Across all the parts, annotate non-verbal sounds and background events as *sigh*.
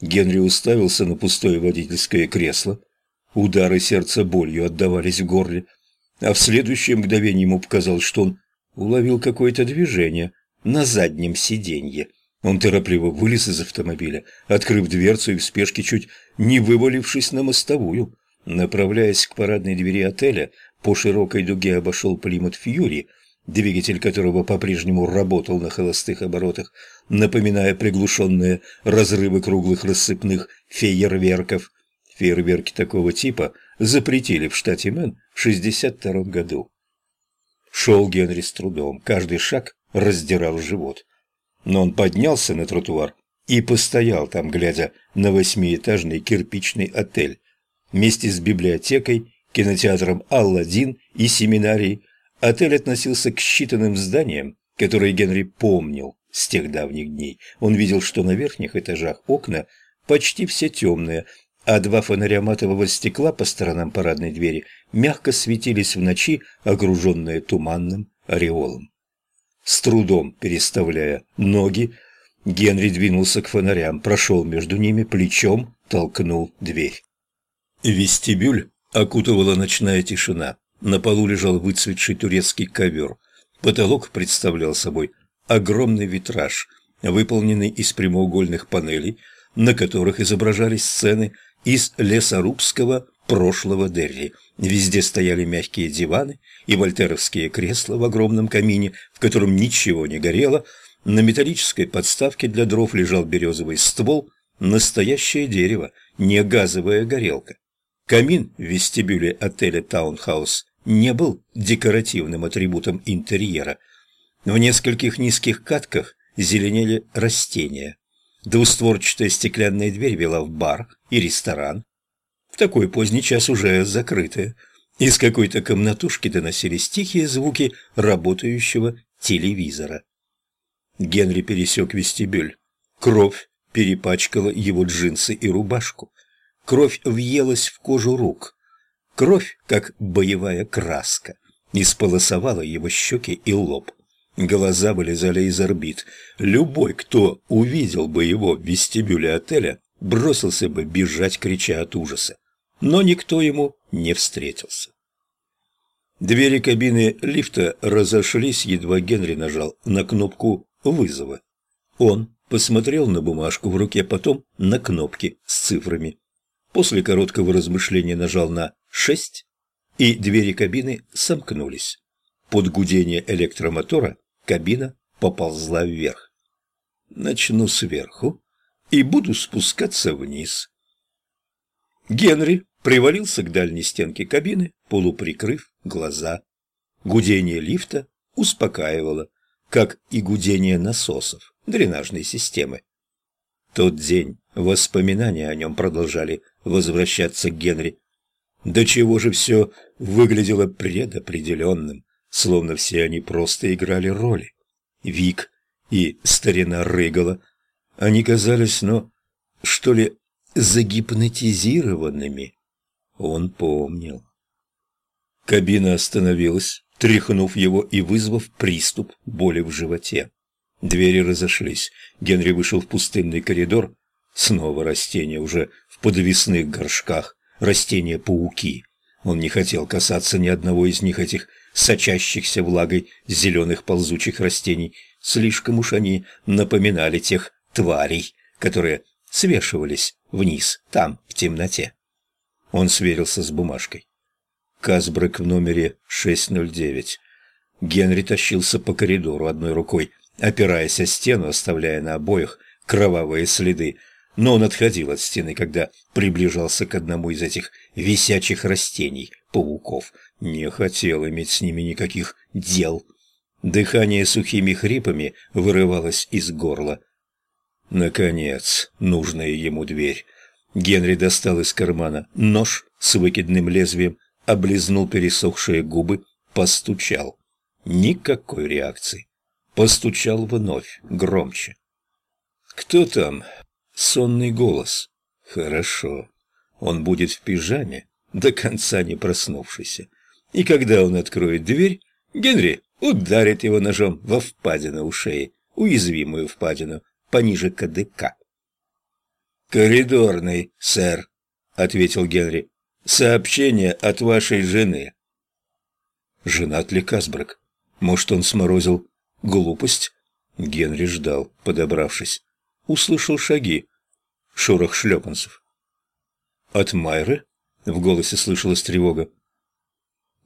Генри уставился на пустое водительское кресло. Удары сердца болью отдавались в горле. А в следующее мгновение ему показалось, что он уловил какое-то движение на заднем сиденье. Он торопливо вылез из автомобиля, открыв дверцу и в спешке чуть не вывалившись на мостовую. Направляясь к парадной двери отеля, по широкой дуге обошел Плимут Фьюри, двигатель которого по-прежнему работал на холостых оборотах, напоминая приглушенные разрывы круглых рассыпных фейерверков. Фейерверки такого типа запретили в штате Мэн в 1962 году. Шел Генри с трудом, каждый шаг раздирал живот. Но он поднялся на тротуар и постоял там, глядя на восьмиэтажный кирпичный отель. Вместе с библиотекой, кинотеатром «Алладин» и семинарией отель относился к считанным зданиям, которые Генри помнил с тех давних дней. Он видел, что на верхних этажах окна почти все темные, а два фонаря матового стекла по сторонам парадной двери мягко светились в ночи, окруженные туманным ореолом. С трудом переставляя ноги, Генри двинулся к фонарям, прошел между ними, плечом толкнул дверь. Вестибюль окутывала ночная тишина. На полу лежал выцветший турецкий ковер. Потолок представлял собой огромный витраж, выполненный из прямоугольных панелей, на которых изображались сцены из лесорубского прошлого Дерри. Везде стояли мягкие диваны и вольтеровские кресла в огромном камине, в котором ничего не горело. На металлической подставке для дров лежал березовый ствол, настоящее дерево, не газовая горелка. Камин в вестибюле отеля «Таунхаус» не был декоративным атрибутом интерьера. В нескольких низких катках зеленели растения. Двустворчатая стеклянная дверь вела в бар и ресторан. В такой поздний час уже закрытая. Из какой-то комнатушки доносились тихие звуки работающего телевизора. Генри пересек вестибюль. Кровь перепачкала его джинсы и рубашку. Кровь въелась в кожу рук. Кровь, как боевая краска, исполосовала его щеки и лоб. Глаза вылезали из орбит. Любой, кто увидел бы его в вестибюле отеля, бросился бы бежать, крича от ужаса. Но никто ему не встретился. Двери кабины лифта разошлись, едва Генри нажал на кнопку вызова. Он посмотрел на бумажку в руке, потом на кнопки с цифрами. После короткого размышления нажал на «шесть», и двери кабины сомкнулись. Под гудение электромотора Кабина поползла вверх. Начну сверху и буду спускаться вниз. Генри привалился к дальней стенке кабины, полуприкрыв глаза. Гудение лифта успокаивало, как и гудение насосов дренажной системы. Тот день воспоминания о нем продолжали возвращаться к Генри. До чего же все выглядело предопределенным словно все они просто играли роли. Вик и старина Рыгала, они казались, ну, что ли, загипнотизированными. Он помнил. Кабина остановилась, тряхнув его и вызвав приступ боли в животе. Двери разошлись. Генри вышел в пустынный коридор. Снова растения, уже в подвесных горшках. Растения-пауки. Он не хотел касаться ни одного из них, этих сочащихся влагой зеленых ползучих растений. Слишком уж они напоминали тех тварей, которые свешивались вниз, там, в темноте. Он сверился с бумажкой. Казбрек в номере 609. Генри тащился по коридору одной рукой, опираясь о стену, оставляя на обоих кровавые следы, но он отходил от стены, когда приближался к одному из этих висячих растений, пауков. Не хотел иметь с ними никаких дел. Дыхание сухими хрипами вырывалось из горла. Наконец, нужная ему дверь. Генри достал из кармана нож с выкидным лезвием, облизнул пересохшие губы, постучал. Никакой реакции. Постучал вновь, громче. «Кто там?» Сонный голос. Хорошо. Он будет в пижаме, до конца не проснувшийся. И когда он откроет дверь, Генри ударит его ножом во впадину у шеи, уязвимую впадину, пониже КДК. «Коридорный, сэр», — ответил Генри. «Сообщение от вашей жены». Женат ли Касбрак? Может, он сморозил глупость? Генри ждал, подобравшись. Услышал шаги. Шорох шлепанцев. «От Майры?» — в голосе слышалась тревога.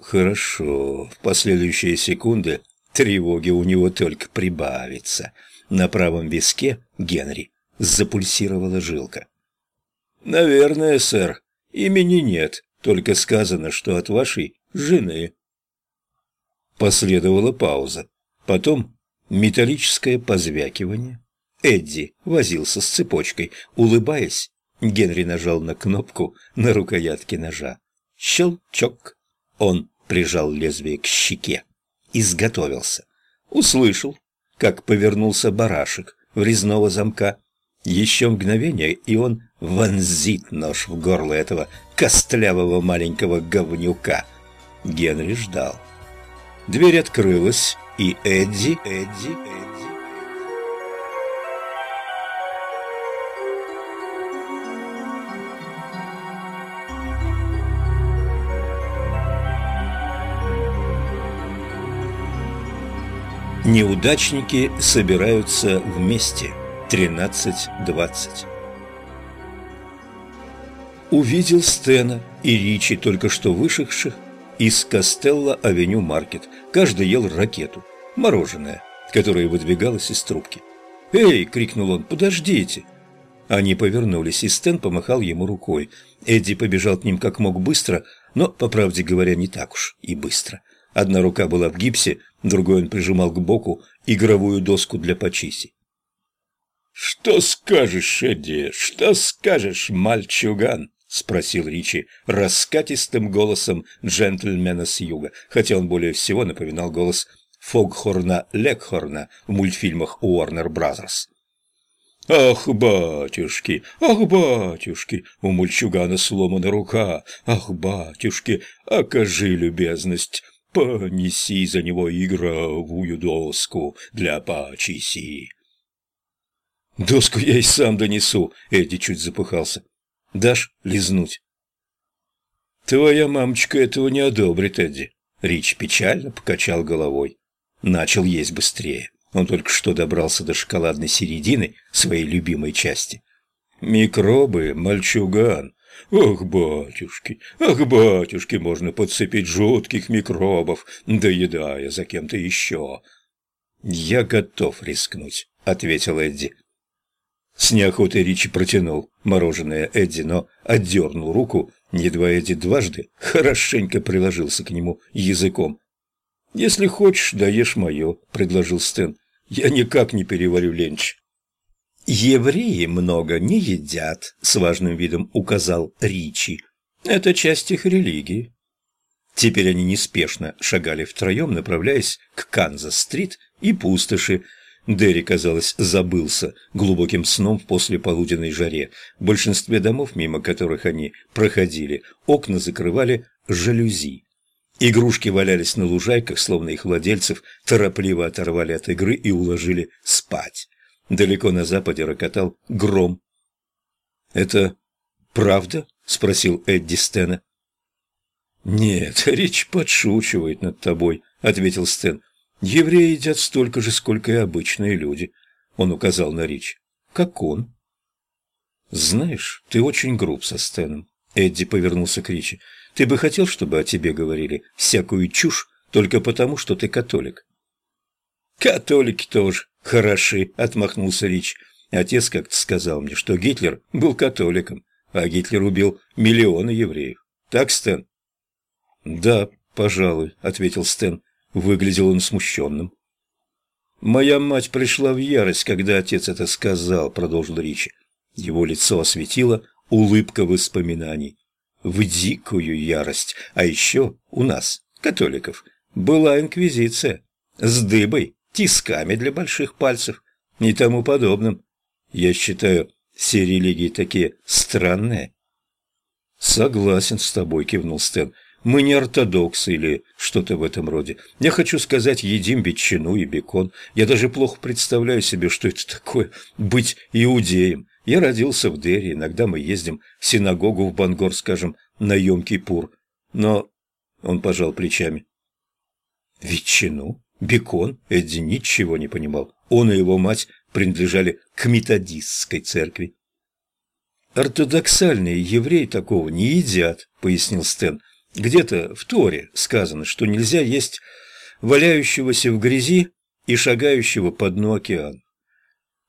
«Хорошо. В последующие секунды тревоги у него только прибавится. На правом виске Генри запульсировала жилка. «Наверное, сэр. Имени нет, только сказано, что от вашей жены». Последовала пауза. Потом металлическое позвякивание. Эдди возился с цепочкой. Улыбаясь, Генри нажал на кнопку на рукоятке ножа. Щелчок. Он прижал лезвие к щеке. Изготовился. Услышал, как повернулся барашек в резного замка. Еще мгновение, и он вонзит нож в горло этого костлявого маленького говнюка. Генри ждал. Дверь открылась, и Эдди, Эдди, Эдди. Неудачники собираются вместе. 13.20 Увидел Стена и Ричи, только что вышедших из Костелла-авеню Маркет. Каждый ел ракету, мороженое, которое выдвигалось из трубки. «Эй!» — крикнул он, «подождите!» Они повернулись, и Стэн помахал ему рукой. Эдди побежал к ним как мог быстро, но, по правде говоря, не так уж и быстро. Одна рука была в гипсе, другой он прижимал к боку игровую доску для почиси. «Что скажешь, Эдди? Что скажешь, мальчуган?» — спросил Ричи раскатистым голосом джентльмена с юга, хотя он более всего напоминал голос Фогхорна Легхорна в мультфильмах Уорнер Бразерс. «Ах, батюшки! Ах, батюшки! У мальчугана сломана рука! Ах, батюшки! Окажи любезность! Понеси за него игровую доску для парчиси!» «Доску я и сам донесу!» — Эдди чуть запыхался. Дашь лизнуть?» «Твоя мамочка этого не одобрит, Эдди». Рич печально покачал головой. Начал есть быстрее. Он только что добрался до шоколадной середины своей любимой части. «Микробы, мальчуган! Ах, батюшки, ах, батюшки, можно подцепить жутких микробов, доедая за кем-то еще!» «Я готов рискнуть», — ответил Эдди. С неохотой Ричи протянул мороженое Эдди, но отдернул руку, едва Эдди дважды хорошенько приложился к нему языком. «Если хочешь, даешь мое», — предложил Стэн. «Я никак не переварю ленч». «Евреи много не едят», — с важным видом указал Ричи. «Это часть их религии». Теперь они неспешно шагали втроем, направляясь к Канзас-стрит и пустоши, Дерри, казалось, забылся глубоким сном в послеполуденной жаре. В большинстве домов, мимо которых они проходили, окна закрывали жалюзи. Игрушки валялись на лужайках, словно их владельцев торопливо оторвали от игры и уложили спать. Далеко на западе рокотал гром. «Это правда?» — спросил Эдди Стена. «Нет, *laughs* речь подшучивает над тобой», — ответил Стэн. Евреи едят столько же, сколько и обычные люди. Он указал на Рич. Как он? Знаешь, ты очень груб со Стэном. Эдди повернулся к Ричи. Ты бы хотел, чтобы о тебе говорили всякую чушь только потому, что ты католик? Католики тоже хороши, отмахнулся Рич. Отец как-то сказал мне, что Гитлер был католиком, а Гитлер убил миллионы евреев. Так, Стэн? Да, пожалуй, ответил Стэн. Выглядел он смущенным. «Моя мать пришла в ярость, когда отец это сказал», — продолжил Ричи. Его лицо осветило улыбка воспоминаний. В дикую ярость. А еще у нас, католиков, была инквизиция. С дыбой, тисками для больших пальцев и тому подобным. Я считаю, все религии такие странные. «Согласен с тобой», — кивнул Стэн. Мы не ортодоксы или что-то в этом роде. Я хочу сказать, едим ветчину и бекон. Я даже плохо представляю себе, что это такое – быть иудеем. Я родился в Дерри, иногда мы ездим в синагогу в Бангор, скажем, на Йом-Кипур. Но...» Он пожал плечами. «Ветчину? Бекон?» Эдди ничего не понимал. Он и его мать принадлежали к методистской церкви. «Ортодоксальные евреи такого не едят», — пояснил Стэн. «Где-то в Торе сказано, что нельзя есть валяющегося в грязи и шагающего по дну океана.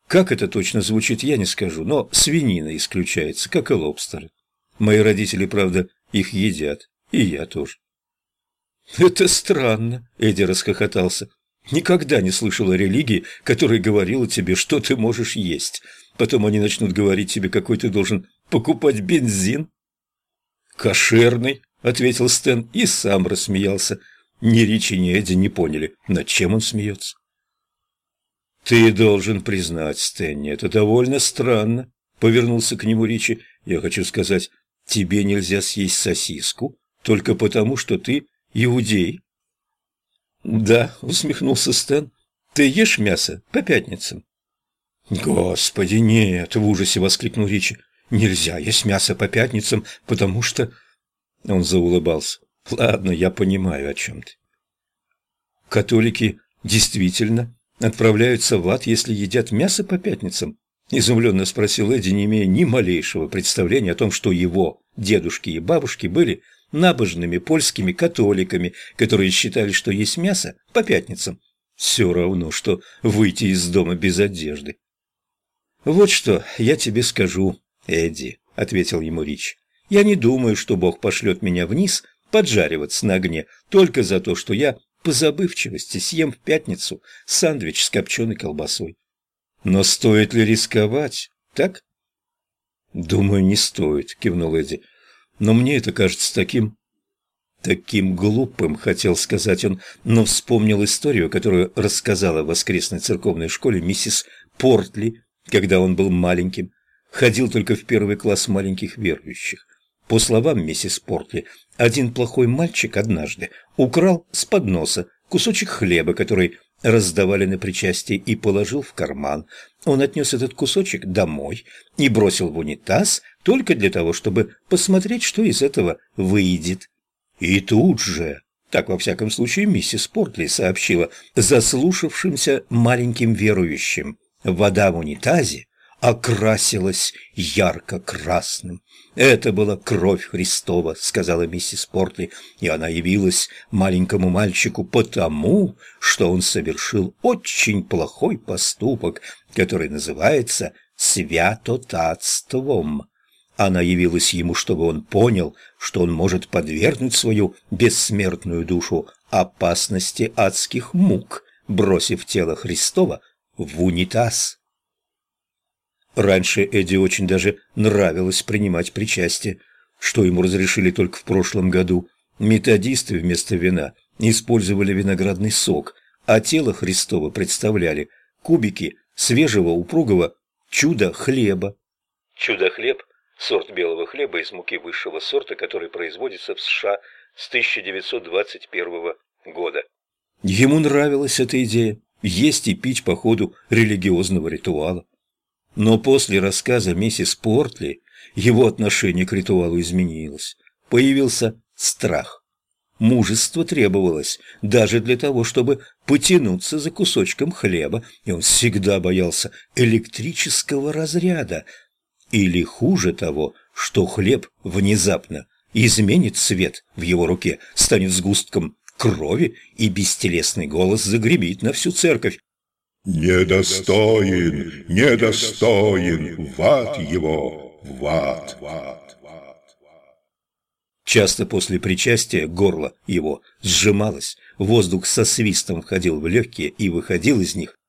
Как это точно звучит, я не скажу, но свинина исключается, как и лобстеры. Мои родители, правда, их едят, и я тоже. «Это странно», — Эдди расхохотался. «Никогда не слышал о религии, которая говорила тебе, что ты можешь есть. Потом они начнут говорить тебе, какой ты должен покупать бензин». «Кошерный», — ответил Стэн и сам рассмеялся. Ни Ричи, ни Эдди не поняли, над чем он смеется. «Ты должен признать, Стэнни, это довольно странно», — повернулся к нему Ричи. «Я хочу сказать, тебе нельзя съесть сосиску только потому, что ты иудей». «Да», — усмехнулся Стэн, — «ты ешь мясо по пятницам?» «Господи, нет!» — в ужасе воскликнул Ричи. «Нельзя есть мясо по пятницам, потому что...» Он заулыбался. «Ладно, я понимаю, о чем ты». «Католики действительно отправляются в ад, если едят мясо по пятницам?» Изумленно спросил Эдди, не имея ни малейшего представления о том, что его дедушки и бабушки были набожными польскими католиками, которые считали, что есть мясо по пятницам все равно, что выйти из дома без одежды. «Вот что я тебе скажу, Эдди», — ответил ему Рич. «Я не думаю, что Бог пошлет меня вниз поджариваться на огне только за то, что я по забывчивости съем в пятницу сандвич с копченой колбасой. Но стоит ли рисковать, так? Думаю, не стоит, кивнул Эдди. Но мне это кажется таким... Таким глупым, хотел сказать он, но вспомнил историю, которую рассказала в воскресной церковной школе миссис Портли, когда он был маленьким. Ходил только в первый класс маленьких верующих. По словам миссис Портли, один плохой мальчик однажды украл с подноса кусочек хлеба, который раздавали на причастие, и положил в карман. Он отнес этот кусочек домой и бросил в унитаз только для того, чтобы посмотреть, что из этого выйдет. И тут же, так во всяком случае миссис Портли сообщила заслушавшимся маленьким верующим, вода в унитазе окрасилась ярко-красным. «Это была кровь Христова», — сказала миссис Портли, и она явилась маленькому мальчику потому, что он совершил очень плохой поступок, который называется святотатством. Она явилась ему, чтобы он понял, что он может подвергнуть свою бессмертную душу опасности адских мук, бросив тело Христова в унитаз. Раньше Эдди очень даже нравилось принимать причастие, что ему разрешили только в прошлом году. Методисты вместо вина использовали виноградный сок, а тело Христова представляли кубики свежего упругого чудо-хлеба. Чудо-хлеб – сорт белого хлеба из муки высшего сорта, который производится в США с 1921 года. Ему нравилась эта идея – есть и пить по ходу религиозного ритуала. Но после рассказа миссис Портли его отношение к ритуалу изменилось. Появился страх. Мужество требовалось даже для того, чтобы потянуться за кусочком хлеба, и он всегда боялся электрического разряда. Или хуже того, что хлеб внезапно изменит цвет в его руке, станет сгустком крови, и бестелесный голос загремит на всю церковь. Недостоин, недостоин, в ад его, в ад. Часто после причастия горло его сжималось, воздух со свистом входил в легкие и выходил из них,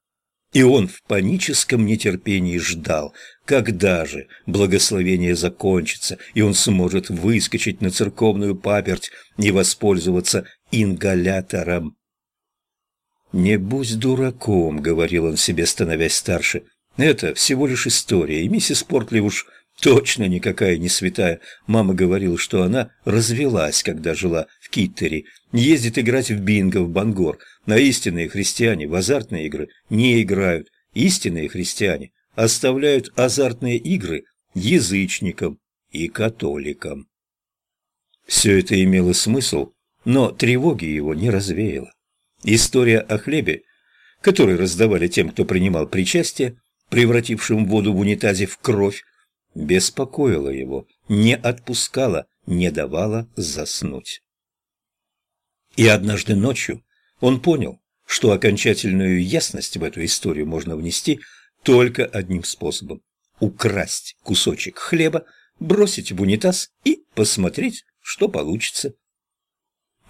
и он в паническом нетерпении ждал, когда же благословение закончится, и он сможет выскочить на церковную паперть и воспользоваться ингалятором. «Не будь дураком», — говорил он себе, становясь старше. «Это всего лишь история, и миссис Портли уж точно никакая не святая. Мама говорила, что она развелась, когда жила в Киттере, ездит играть в бинго в Бангор. На истинные христиане в азартные игры не играют. Истинные христиане оставляют азартные игры язычникам и католикам. Все это имело смысл, но тревоги его не развеяло. История о хлебе, который раздавали тем, кто принимал причастие, превратившим воду в унитазе в кровь, беспокоила его, не отпускала, не давала заснуть. И однажды ночью он понял, что окончательную ясность в эту историю можно внести только одним способом – украсть кусочек хлеба, бросить в унитаз и посмотреть, что получится.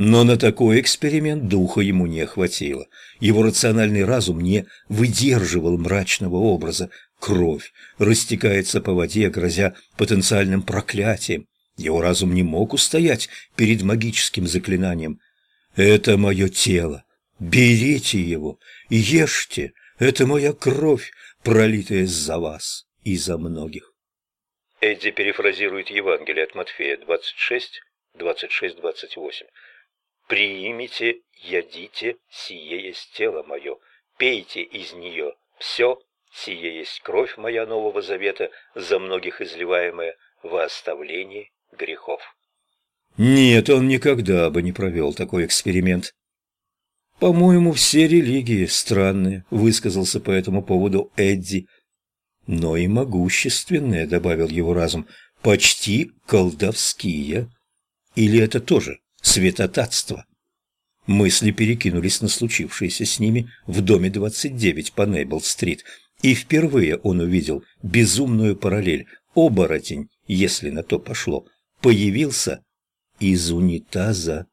Но на такой эксперимент духа ему не хватило. Его рациональный разум не выдерживал мрачного образа. Кровь растекается по воде, грозя потенциальным проклятием. Его разум не мог устоять перед магическим заклинанием. «Это мое тело. Берите его, ешьте. Это моя кровь, пролитая за вас и за многих». Эдди перефразирует Евангелие от Матфея 26, 26-28. «Приимите, ядите, сие есть тело мое, пейте из нее все, сие есть кровь моя Нового Завета, за многих изливаемая во оставлении грехов». Нет, он никогда бы не провел такой эксперимент. «По-моему, все религии странные», — высказался по этому поводу Эдди. «Но и могущественные», — добавил его разум, — «почти колдовские». Или это тоже святотатство? Мысли перекинулись на случившееся с ними в доме 29 по Нейбл-стрит, и впервые он увидел безумную параллель. Оборотень, если на то пошло, появился из унитаза.